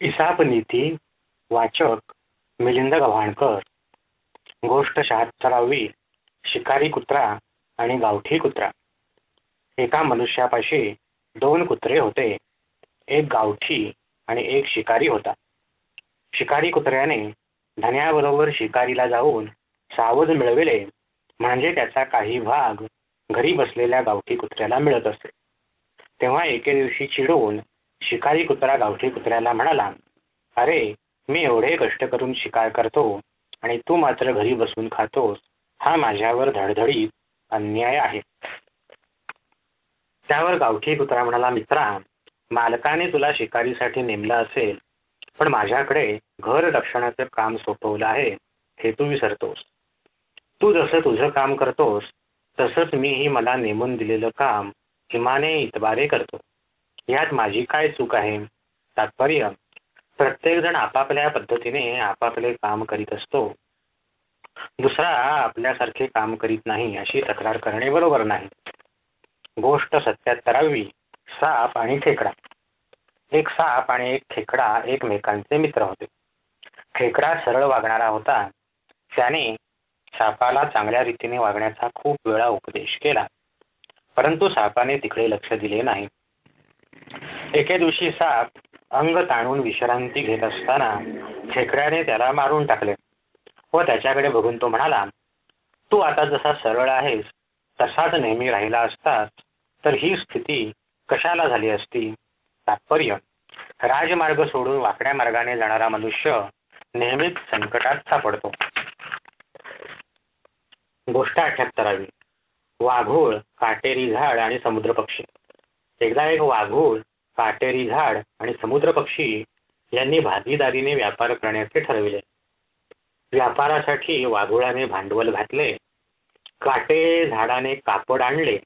इसापनीती वाचक मिलिंद गव्हाणकर गोष्ट शहात्तरावी शिकारी कुत्रा आणि गावठी कुत्रा. एका मनुष्यापाशी दोन कुत्रे होते. एक गावठी आणि एक शिकारी होता. शिकारी कुत्र्याने धन्याबरोबर शिकारीला जाऊन सावध मिळविले. म्हणजे त्याचा काही भाग घरी बसलेल्या गावठी कुत्र्याला मिळत असे. तेव्हा एके दिवशी चिडून शिकारी कुत्रा गावठी कुत्र्याला म्हणाला अरे मी एवढे कष्ट करून शिकार करतो आणि तू मात्र घरी बसून खातोस हा माझ्यावर धडधडीत अन्याय आहे. त्यावर गावठी कुत्रा म्हणाला मित्रा मालकाने तुला शिकारीसाठी नेमला असेल पण माझ्याकडे घर रक्षणाचं काम सोपवलं आहे हे तू विसरतोस. तू जसं तुझं काम करतोस तसंच मीही मला नेमून दिलेलं काम हिमाने इतबारे करतो. यात माझी काय चूक आहे? तात्पर्य प्रत्येक जण आपापल्या पद्धतीने आपापले काम करीत असतो. दुसरा आपल्यासारखे काम करीत नाही अशी तक्रार करणे बरोबर नाही. गोष्ट सत्याहत्तरावी साप आणि खेकडा. एक साप आणि एक खेकडा एकमेकांचे मित्र होते. खेकडा सरळ वागणारा होता. त्याने सापाला चांगल्या रीतीने वागण्याचा खूप वेळा उपदेश केला. परंतु सापाने तिकडे लक्ष दिले नाही. एके दिवशी साप अंग ताणून विश्रांती घेत असताना खेकड्याने त्याला मारून टाकले व त्याच्याकडे बघून तो म्हणाला तू आता जसा सरळ आहेस तसाच नेहमी राहिला असतास तर ही स्थिती कशाला झाली असती? तात्पर्य राजमार्ग सोडून वाकड्या मार्गाने जाणारा मनुष्य नेहमीच संकटात सापडतो. गोष्ट अठ्याहत्तरावी. वाघोळ काटेरी झाड आणि समुद्र पक्षी एकदा एक वाघूळ काटेरी झाड आणि समुद्र पक्षी यांनी भागीदारीने व्यापार करण्याचे ठरविले. व्यापारासाठी वाघुळाने भांडवल घातले काटे झाडाने कापड आणले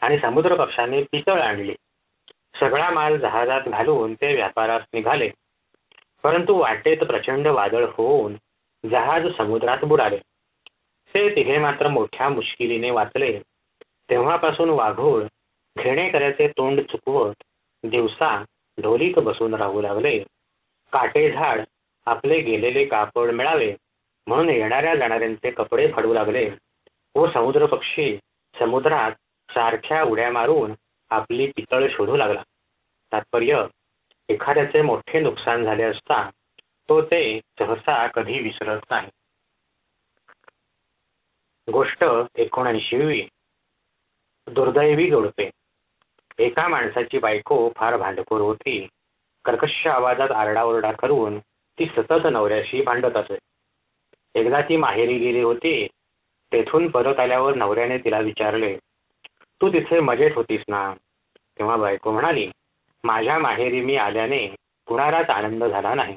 आणि समुद्र पक्षाने पितळ आणली. सगळा माल जहाजात घालून ते व्यापारास निघाले. परंतु वाटेत प्रचंड वादळ होऊन जहाज समुद्रात बुडाले. ते तिघे मात्र मोठ्या मुश्किलीने वाचले. तेव्हापासून वाघोळ खेणेकऱ्याचे तोंड चुकवत दिवसा ढोलीत बसून राहू लागले. काटे झाड आपले गेलेले कापड मिळावे. म्हणून येणाऱ्या जाणाऱ्यांचे कपडे फाडू लागले. व समुद्र पक्षी समुद्रात सारख्या उड्या मारून आपली पितळ शोधू लागला. तात्पर्य एखाद्याचे मोठे नुकसान झाले असता तो ते सहसा कधी विसरत नाही. गोष्ट एकोणऐंशी दुर्दैवी जोडपे. एका माणसाची बायको फार भांडखोर होती. कर्कश आवाजात आरडाओरडा करून ती सतत नवऱ्याशी भांडत असे. एकदा ती माहेरी गेली होती तेथून परत आल्यावर नवऱ्याने तिला विचारले तू तिथे मजेत होतीस ना? तेव्हा बायको म्हणाली माझ्या माहेरी मी आल्याने कुणालाच आनंद झाला नाही.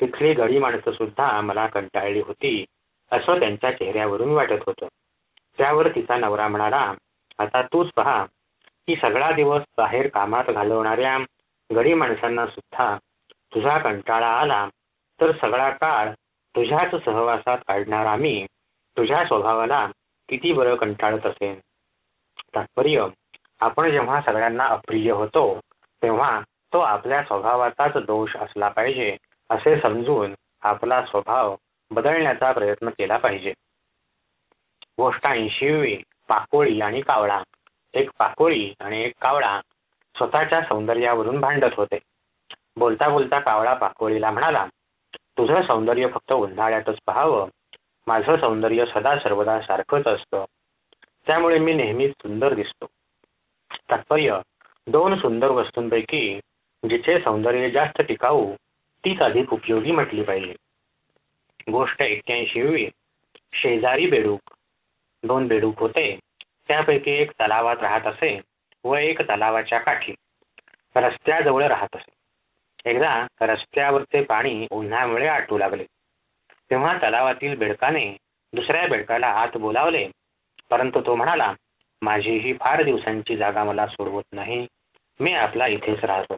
तिथली गडी माणसं सुद्धा मला कंटाळली होती असं त्यांच्या चेहऱ्यावरून वाटत होतं. त्यावर तिचा नवरा म्हणाला आता तूच पहा की सगळा दिवस बाहेर कामात घालवणाऱ्या गडी माणसांना सुद्धा तुझा कंटाळा आला तर सगळा काळ तुझ्याच सहवासात काढणार आम्ही. तुझ्या स्वभावाला किती बरं कंटाळत असेल. तात्पर्य आपण जेव्हा सगळ्यांना अप्रिय होतो तेव्हा तो आपल्या स्वभावाचाच दोष असला पाहिजे असे समजून आपला स्वभाव बदलण्याचा प्रयत्न केला पाहिजे. गोष्ट ऐंशी पाकोळी आणि कावळा. एक पाकोळी आणि एक कावळा स्वतःच्या सौंदर्यावरून भांडत होते. बोलता बोलता कावळा पाकोळीला म्हणाला तुझं सौंदर्य फक्त उन्हाळ्यातच पाहावं. माझं सौंदर्य सदा सर्वदा सारखंच असतं. त्यामुळे मी नेहमीच सुंदर दिसतो. तात्पर्य दोन सुंदर वस्तूंपैकी जिचे सौंदर्य जास्त टिकाऊ तीच अधिक उपयोगी म्हटली पाहिजे. गोष्ट एक्क्याऐंशी शेजारी बेडूक. दोन बेडूक होते. त्यापैकी एक तलावात राहत असे व एक तलावाच्या काठी रस्त्याजवळ राहत असे. एकदा रस्त्यावरचे पाणी उन्हामुळे आटू लागले. तेव्हा तलावातील बेडकाने दुसऱ्या बेडकाला आत बोलावले. परंतु तो म्हणाला माझी ही फार दिवसांची जागा मला सोडवत नाही. मी आपला इथेच राहतो.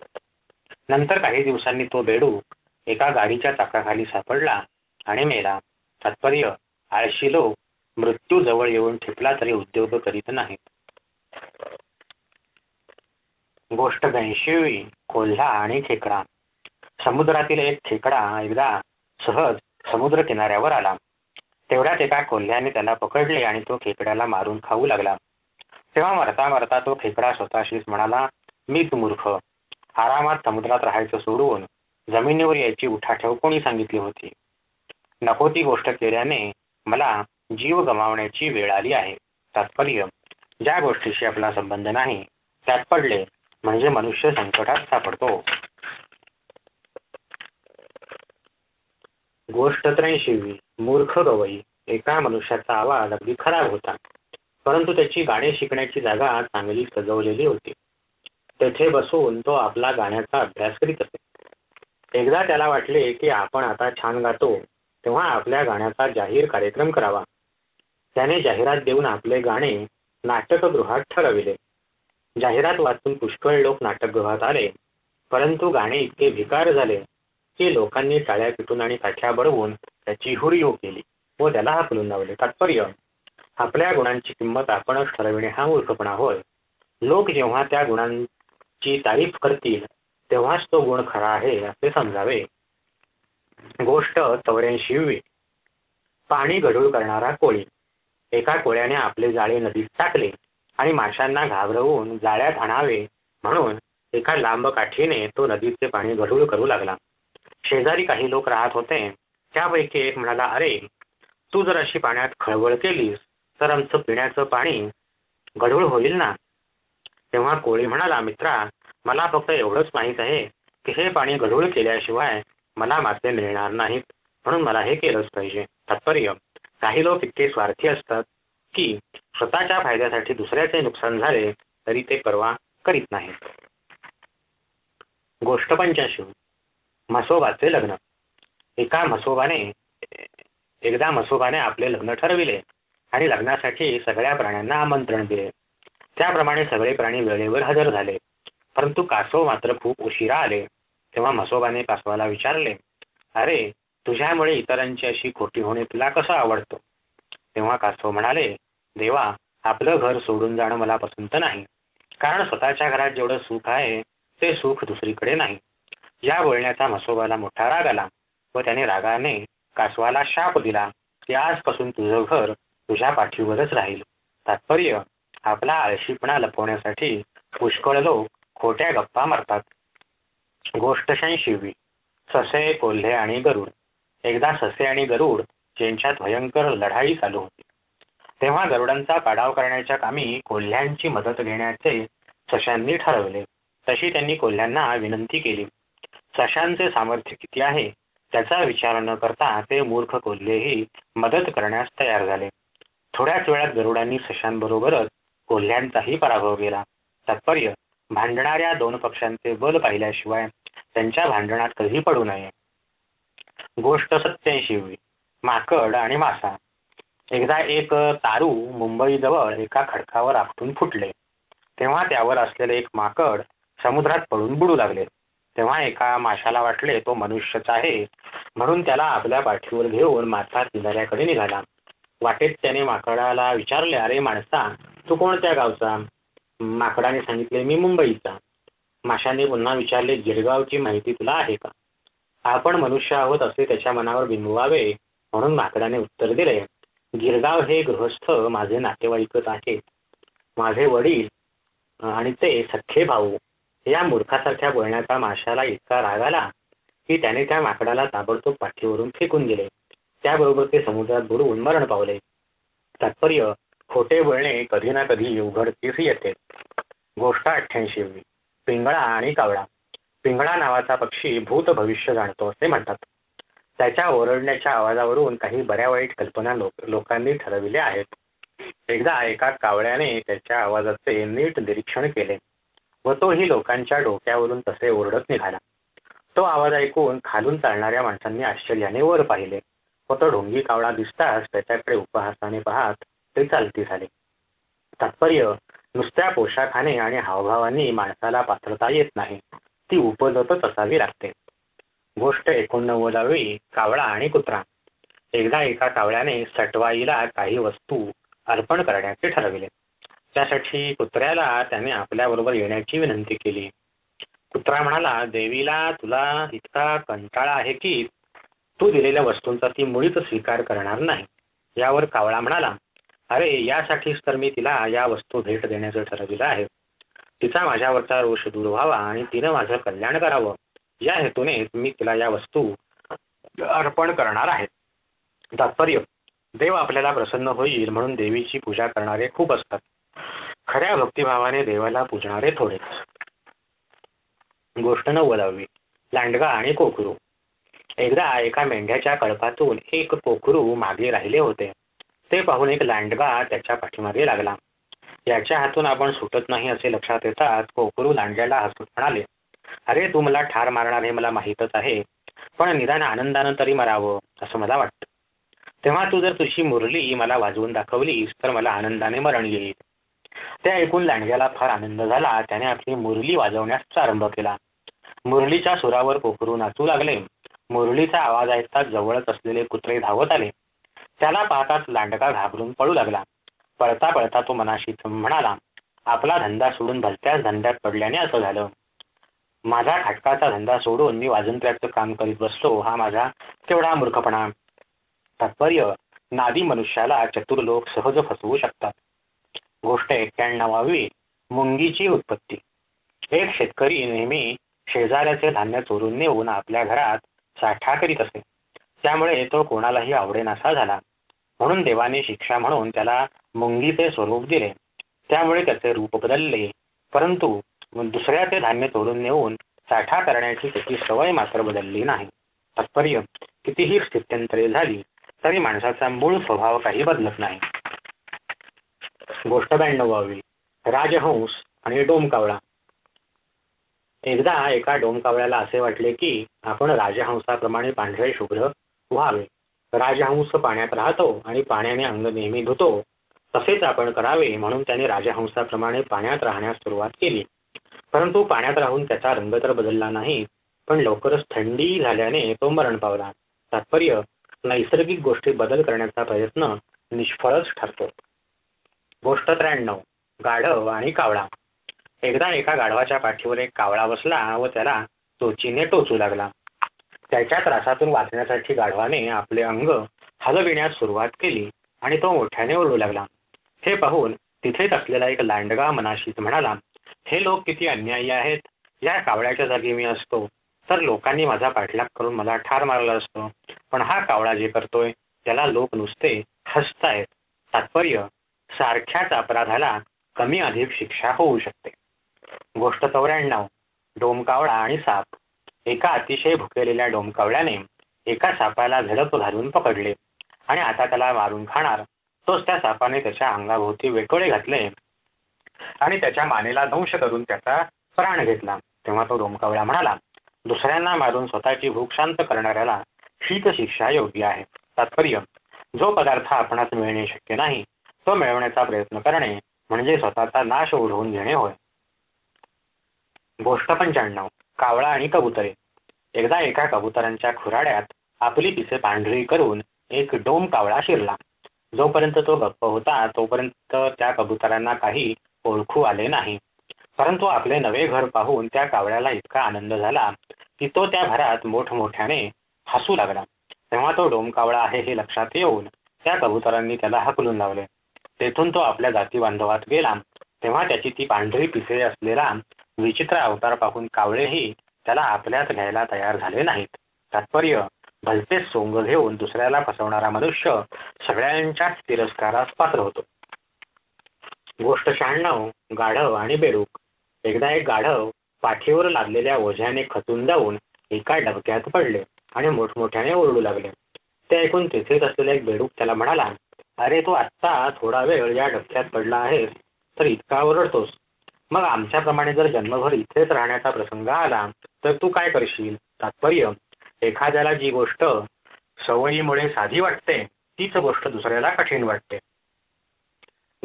नंतर काही दिवसांनी तो बेडूक एका गाडीच्या चाकाखाली सापडला आणि मेला. तात्पर्य आळशी लोक मृत्यू जवळ येऊन ठेपला तरी उद्योग करीत नाहीत. गोष्ट ब्याऐंशी कोल्हा आणि खेकडा समुद्रातील एक खेकडा एकदा सहज समुद्र किनाऱ्यावर आला. तेवढ्यात एका कोल्ह्याने त्याला पकडले आणि तो खेकड्याला मारून खाऊ लागला. तेव्हा मरता मरता तो खेकडा स्वतःशीच म्हणाला मीच मूर्ख. आरामात समुद्रात राहायचं सोडून जमिनीवर यायची उठाठेव कोणी सांगितली होती? नको ती गोष्ट केल्याने मला जीव गमावण्याची वेळ आली आहे. तात्पर्य ज्या गोष्टीशी आपला संबंध नाही त्यात पडले म्हणजे मनुष्य संकटात सापडतो. गोष्ट त्र्याऐंशी मूर्ख गवई एका मनुष्याचा आवाज अगदी खराब होता. परंतु त्याची गाणे शिकण्याची जागा चांगली सजवलेली होती. तेथे बसून तो आपला गाण्याचा अभ्यास करीत असे. एकदा त्याला वाटले की आपण आता छान गातो तेव्हा आपल्या गाण्याचा जाहीर कार्यक्रम करावा. त्याने जाहिरात देऊन आपले गाणे नाटकगृहात ठरविले. जाहिरात वाचून पुष्कळ लोक नाटकगृहात आले. परंतु गाणे इतके भिकार झाले की लोकांनी टाळ्या पिटून आणि काठ्या बडवून त्याची हुरीव केली व त्याला हाकलून लावले. तात्पर्य आपल्या गुणांची किंमत आपणच ठरविणे हा मूर्खपणा होय. लोक जेव्हा त्या गुणांची तारीफ करतील तेव्हाच तो गुण खरा आहे असे समजावे. गोष्ट चौऱ्याऐंशी पाणी गढूळ करणारा कोळी. एका कोळ्याने आपले जाळे नदीत टाकले आणि माशांना घाबरवून जाळ्यात आणावे म्हणून एका लांब काठीने तो नदीचे पाणी गढूळ करू लागला. शेजारी काही लोक राहत होते. त्यापैकी एक म्हणाला अरे तू जर अशी पाण्यात खळबळ केलीस तर आमचं पिण्याचं पाणी गढूळ होईल ना? तेव्हा कोळी म्हणाला मित्रा मला फक्त एवढंच माहीत आहे की हे पाणी गढूळ केल्याशिवाय मला मासे मिळणार नाहीत. म्हणून मला हे केलंच पाहिजे. तात्पर्य काही लोक इतके स्वार्थी असतात की स्वतःच्या फायद्यासाठी दुसऱ्याचे नुकसान झाले तरी ते परवा करीत नाहीत. गोष्ट पंच्याऐंशी. म्हसोबाचे लग्न. एका म्हसोबाने एकदा म्हसोबाने आपले लग्न ठरविले आणि लग्नासाठी सगळ्या प्राण्यांना आमंत्रण दिले. त्याप्रमाणे सगळे प्राणी वेळेवर हजर झाले. परंतु कासव मात्र खूप उशिरा आले. तेव्हा म्हसोबाने कासवाला विचारले अरे तुझ्यामुळे इतरांची अशी खोटी होणे तुला कसं आवडतं? तेव्हा कासव म्हणाले देवा आपलं घर सोडून जाणं मला पसंत नाही. कारण स्वतःच्या घरात जेवढं सुख आहे ते सुख दुसरीकडे नाही. या बोलण्याचा म्हसोबाला मोठा राग आला व त्याने रागाने कासवाला शाप दिला की आजपासून तुझं घर तुझ्या पाठीवरच राहील. तात्पर्य आपला आळशीपणा लपवण्यासाठी पुष्कळ लोक खोट्या गप्पा मारतात. गोष्ट शैशिवी ससे कोल्हे आणि गरुड. एकदा ससे आणि गरुड यांच्यात भयंकर लढाई चालू होती. तेव्हा गरुडांचा पाडाव करण्याच्या कामी कोल्ह्यांची मदत घेण्याचे सशांनी ठरवले. तशी त्यांनी कोल्ह्यांना विनंती केली. सशांचे सामर्थ्य किती आहे? त्याचा विचार न करता ते मूर्ख कोल्हेही मदत करण्यास तयार झाले. थोड्याच वेळात गरुडांनी सशांबरोबरच कोल्ह्यांचाही पराभव केला. तात्पर्य भांडणाऱ्या दोन पक्षांचे बल पाहिल्याशिवाय त्यांच्या भांडणात कधी पडू नये. गोष्ट सत्याऐंशी माकड आणि मासा. एकदा एक तारू मुंबईजवळ एका खडकावर आपटून फुटले. तेव्हा त्यावर असलेले एक माकड समुद्रात पडून बुडू लागले. तेव्हा एका माशाला वाटले तो मनुष्यच आहे. म्हणून त्याला आपल्या पाठीवर घेऊन मासा किनाऱ्याकडे निघाला. वाटेत त्याने माकडाला विचारले अरे माणसा तू कोणत्या गावचा? माकडाने सांगितले मी मुंबईचा. माशाने पुन्हा विचारले गिरगावची माहिती तुला आहे का? आपण मनुष्य आहोत असे त्याच्या मनावर बिंबवावे म्हणून माकडाने उत्तर दिले. गिरगाव हे गृहस्थ माझे नातेवाईकच आहेत. माझे वडील आणि ते सख्खे भाऊ या मूर्खासारख्या बोलण्याचा माशाला इतका राग आला की त्याने त्या माकडाला ताबडतोब पाठीवरून फेकून दिले. त्याबरोबर ते समुद्रात बुडवून मरण पावले. तात्पर्य खोटे बोलणे कधी ना कधी उघडकीस येते. गोष्ट अठ्ठ्याऐंशी. पिंगळा आणि कावळा. पिंगळा नावाचा पक्षी भूत भविष्य जाणतो असे म्हणतात. त्याच्या ओरडण्याच्या आवाजावरून काही बऱ्या वाईट कल्पना लोक लोकांनी ठरविल्या आहेत. एकदा एका कावळ्याने त्याच्या आवाजाचे नीट निरीक्षण केले व तोही लोकांच्या डोक्यावरून तसे ओरडत निघाला. तो आवाज ऐकून खालून चालणाऱ्या माणसांनी आश्चर्याने वर पाहिले व तो ढोंगी कावळा दिसताच त्याच्याकडे उपहासाने पाहत ते चालती झाले. तात्पर्य नुसत्या पोशाखाने आणि हावभावाने माणसाला पात्रता येत नाही. ती उपजतच असावी लागते. गोष्ट एकोणनव्वदावी कावळा आणि कुत्रा. एकदा एका कावळ्याने सटवाईला काही वस्तू अर्पण करण्याचे ठरविले. त्यासाठी कुत्र्याला त्याने आपल्याबरोबर येण्याची विनंती केली. कुत्रा म्हणाला देवीला तुला इतका कंटाळा आहे की तू दिलेल्या वस्तूंचा ती मुळीच स्वीकार करणार नाही. यावर कावळा म्हणाला अरे यासाठीच तर मी तिला या वस्तू भेट देण्याचं ठरविलं आहे. तिचा माझ्यावरचा रोष दूर व्हावा आणि तिनं माझं कल्याण करावं. या हेतूने मी तिला या वस्तू अर्पण करणार आहे. तात्पर्य देव आपल्याला प्रसन्न होईल म्हणून देवीची पूजा करणारे खूप असतात. खऱ्या भक्तिभावाने देवाला पूजणारे थोडेच गोष्ट नव्वदावी लांडगा आणि कोकरू एकदा एका मेंढ्याच्या कळपातून एक कोकरू मागे राहिले होते. ते पाहून एक लांडगा त्याच्या पाठीमागे लागला. याच्या हातून आपण सुटत नाही असे लक्षात येतात कोकरू लांडग्याला हसत म्हणाले अरे तू मला ठार मारणार हे मला माहीतच आहे पण निदान आनंदानं तरी मरावं असं मला वाटतं. तेव्हा तू जर तुझी मुरली मला वाजवून दाखवलीस तर मला आनंदाने मरण येईल. ते ऐकून लांडग्याला फार आनंद झाला. त्याने आपली मुरली वाजवण्यास प्रारंभ केला. मुरलीच्या सुरावर कोकरू नाचू लागले. मुरलीचा आवाज ऐकताच जवळच असलेले कुत्रे धावत आले. त्याला पाहताच लांडगा घाबरून पळू लागला. पळता पळता तो मनाशी म्हणाला आपला धंदा सोडून भलत्याच धंद्यात पडल्याने असं झालं. माझा खाटकाचा धंदा सोडून मी वाजंत्र्याचं काम करीत बसलो हा माझा तेवढा मूर्खपणा. तात्पर्य नादी मनुष्याला चतुर लोक सहज फसवू शकतात. गोष्ट एक्क्याण्णवावी मुंगीची उत्पत्ती. एक शेतकरी नेहमी शेजाऱ्याचे धान्य चोरून नेऊन आपल्या घरात साठा करीत असे त्यामुळे तो कोणालाही आवडेनासा झाला. म्हणून देवाने शिक्षा म्हणून त्याला मुंगीचे स्वरूप दिले. त्यामुळे त्याचे रूप बदलले. परंतु दुसऱ्याचे धान्य तोडून नेऊन साठा करण्याची त्याची सवय मात्र बदलली नाही. तात्पर्य कितीही स्थित्यंतरे झाली तरी माणसाचा मूळ स्वभाव काही बदलत नाही. गोष्ट ब्याण्णवावी राजहंस आणि डोमकावळा. एकदा एका डोमकावळ्याला असे वाटले की आपण राजहंसाप्रमाणे पांढरे शुभ्र व्हावे. राजहंस पाण्यात राहतो आणि पाण्याने अंग नेहमी धुतो. तसेच आपण करावे म्हणून त्याने राजहंसाप्रमाणे पाण्यात राहण्यास सुरुवात केली. परंतु पाण्यात राहून त्याचा रंग तर बदलला नाही पण लवकरच थंडी झाल्याने तो मरण पावला. तात्पर्य नैसर्गिक गोष्टी बदल करण्याचा प्रयत्न निष्फळच ठरतो. गोष्ट त्र्याण्णव गाढव आणि कावळा. एकदा एका गाढवाच्या पाठीवर एक कावळा बसला व त्याला तोचीने टोचू लागला. त्याच्या त्रासातून वाचण्यासाठी गाढवाने आपले अंग हलविण्यास सुरुवात केली आणि तो मोठ्याने ओरडू लागला. हे पाहून तिथेच असलेला एक लांडगा मनाशीच म्हणाला हे लोक किती अन्यायी आहेत. या कावळ्याच्या जागी मी असतो. तर लोकांनी माझा पाठलाग करून मला ठार मारला असतो. पण हा कावळा जे करतोय त्याला लोक नुसते हसतायत. तात्पर्य सारख्याच अपराधाला कमी अधिक शिक्षा होऊ शकते. गोष्ट चौऱ्याण्णव. डोमकावळा आणि साप. एका अतिशय भुकेलेल्या डोमकावळ्याने एका सापाला झडप घालून पकडले. आणि आता त्याला मारून खाणार तोच त्या सापाने त्याच्या अंगाभोवती वेटोळे घातले. आणि त्याच्या मानेला दंश करून त्याचा प्राण घेतला. तेव्हा तो डोमकावळा म्हणाला दुसऱ्यांना मारून स्वतःची भूक शांत करणाऱ्याला शीत शिक्षा योग्य आहे. तात्पर्य जो पदार्थ आपणास मिळणे शक्य नाही तो मिळवण्याचा प्रयत्न करणे म्हणजे स्वतःचा नाश ओढवून घेणे होय. गोष्ट पंच्याण्णव. कावळा आणि कबुतरे. एकदा एका कबुतरांच्या खुराड्यात आपली पिसे पांढरी करून एक डोम कावळा शिरला. जोपर्यंत तो गप्प होता तोपर्यंत त्या कबुतरांना काही ओळखू आले नाही. परंतु आपले नवे घर पाहून त्या कावळ्याला इतका आनंद झाला की तो त्या भरात मोठमोठ्याने हसू लागला. तेव्हा तो डोम कावळा आहे हे लक्षात येऊन त्या कबुतरांनी त्याला हकलून लावले. तेथून तो आपल्या जाती बांधवात गेला. तेव्हा त्याची ती पांढरी पिसे असलेला विचित्र अवतार पाहून कावळेही त्याला आपल्यात घ्यायला तयार झाले नाहीत. तात्पर्य भलते सोंग घेऊन दुसऱ्याला फसवणारा मनुष्य सगळ्यांच्याच तिरस्कारास पात्र होतो. गोष्ट शहाण्णव गाढव आणि बेडूक. एकदा एक गाढव पाठीवर लादलेल्या ओझ्याने खचून जाऊन एका डबक्यात पडले आणि मोठमोठ्याने ओरडू लागले. ते ऐकून तिथेच असलेला एक बेडूक त्याला म्हणाला अरे तू आत्ता थोडा वेळ या डबक्यात पडला आहेस तर इतका ओरडतोस. मग आमच्याप्रमाणे जर जन्मभर इथेच राहण्याचा प्रसंग आला तर तू काय करशील? तात्पर्य एखाद्याला जी गोष्ट सवयीमुळे साधी वाटते तीच गोष्ट दुसऱ्याला कठीण वाटते.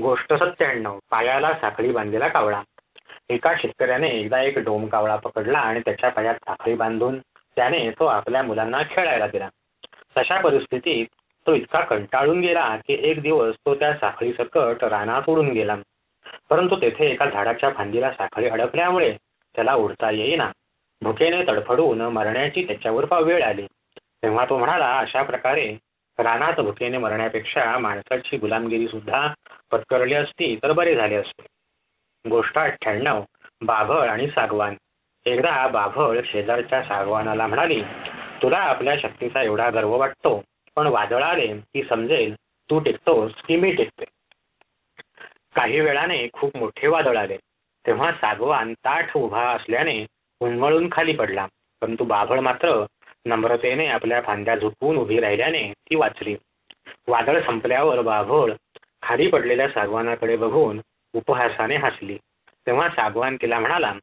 गोष्ट सत्त्याण्णव पायाला साखळी बांधलेला कावळा. एका शेतकऱ्याने एकदा एक डोम कावळा पकडला आणि त्याच्या पायात साखळी बांधून त्याने तो आपल्या मुलांना खेळायला दिला. तशा परिस्थितीत तो इतका कंटाळून गेला की एक दिवस तो त्या साखळी सकट रानात उडून गेला. परंतु तेथे एका झाडाच्या फांदीला साखळी अडकल्यामुळे त्याला उडता येईना. भुकेने तडफडून मरण्याची त्याच्यावर वेळ आली. तेव्हा तो म्हणाला अशा प्रकारे रानात भुकेने मरण्यापेक्षा माणसाची गुलामगिरी सुद्धा पत्करली असती तर बरे झाले असते. गोष्ट अठ्ठ्याण्णव बाभळ आणि सागवान. एकदा बाभळ शेजारच्या सागवानाला म्हणाली तुला आपल्या शक्तीचा एवढा गर्व वाटतो पण वादळ आले की समजेल तू टिकतोस की मी टिकते. काही वेळाने खूप मोठे वादळ आले. तेव्हा सागवान ताठ उभा असल्याने उन्मळून खाली पडला. परंतु बाभळ मात्र नम्रतेने आपल्या फांद्या झुकवून उभी राहिल्याने ती वाचली. वादळ संपल्यावर बाभळ खाली पडलेल्या सागवानाकडे बघून उपहासाने हसली. तेव्हा सागवान तिला म्हणाला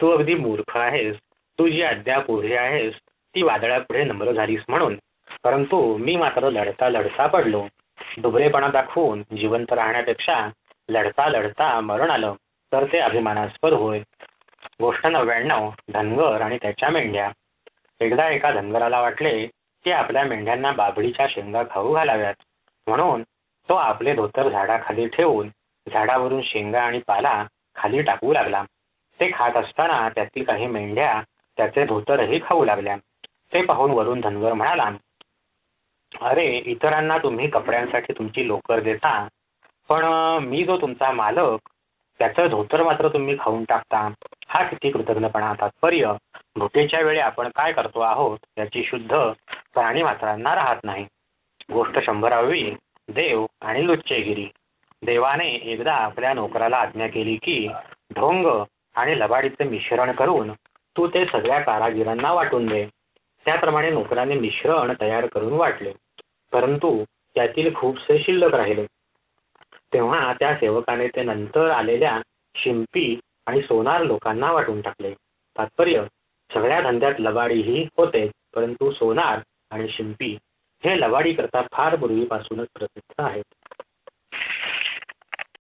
तू अगदी मूर्ख आहेस. तू जी अद्याप उभी आहेस ती वादळापुढे नम्र झालीस म्हणून. परंतु मी मात्र लढता लढता पडलो. दुबरेपणा दाखवून जिवंत राहण्यापेक्षा लढता लढता मरण आलं. तर ते अभिमानास्पद होय. गोष्ट नव्याण्णव धनगर आणि त्याच्या मेंढ्या. एकदा एका धनगराला वाटले की आपल्या मेंढ्यांना बाबडीच्या शेंगा खाऊ घालाव्यात. म्हणून तो आपले धोतर झाडाखाली ठेवून झाडावरून शेंगा आणि पाला खाली टाकू लागला. ते खात असताना त्यातील काही मेंढ्या त्याचे धोतरही खाऊ लागल्या. ते पाहून वरून धनगर म्हणाला अरे इतरांना तुम्ही कपड्यांसाठी तुमची लोकर देता पण मी जो तुमचा मालक त्याचं धोतर मात्र तुम्ही खाऊन टाकता. हा किती कृतज्ञपणा तात्पर्य. भुकेच्या वेळी आपण काय करतो आहोत याची शुद्ध प्राणी मात्रांना राहत नाही. गोष्ट शंभरावी देव आणि लुच्चेगिरी. देवाने एकदा आपल्या नोकराला आज्ञा केली की ढोंग आणि लबाडीचे मिश्रण करून तू ते सगळ्या कारागिरांना वाटून दे. त्याप्रमाणे नोकराने मिश्रण तयार करून वाटले. परंतु त्यातील खूपसे शिल्लक राहिले. तेव्हा त्या सेवकाने ते नंतर आलेल्या शिंपी आणि सोनार लोकांना वाटून टाकले. तात्पर्य सगळ्या धंद्यात लबाडीही होते परंतु सोनार आणि शिंपी हे लबाडी करता फार पूर्वीपासूनच प्रसिद्ध आहेत.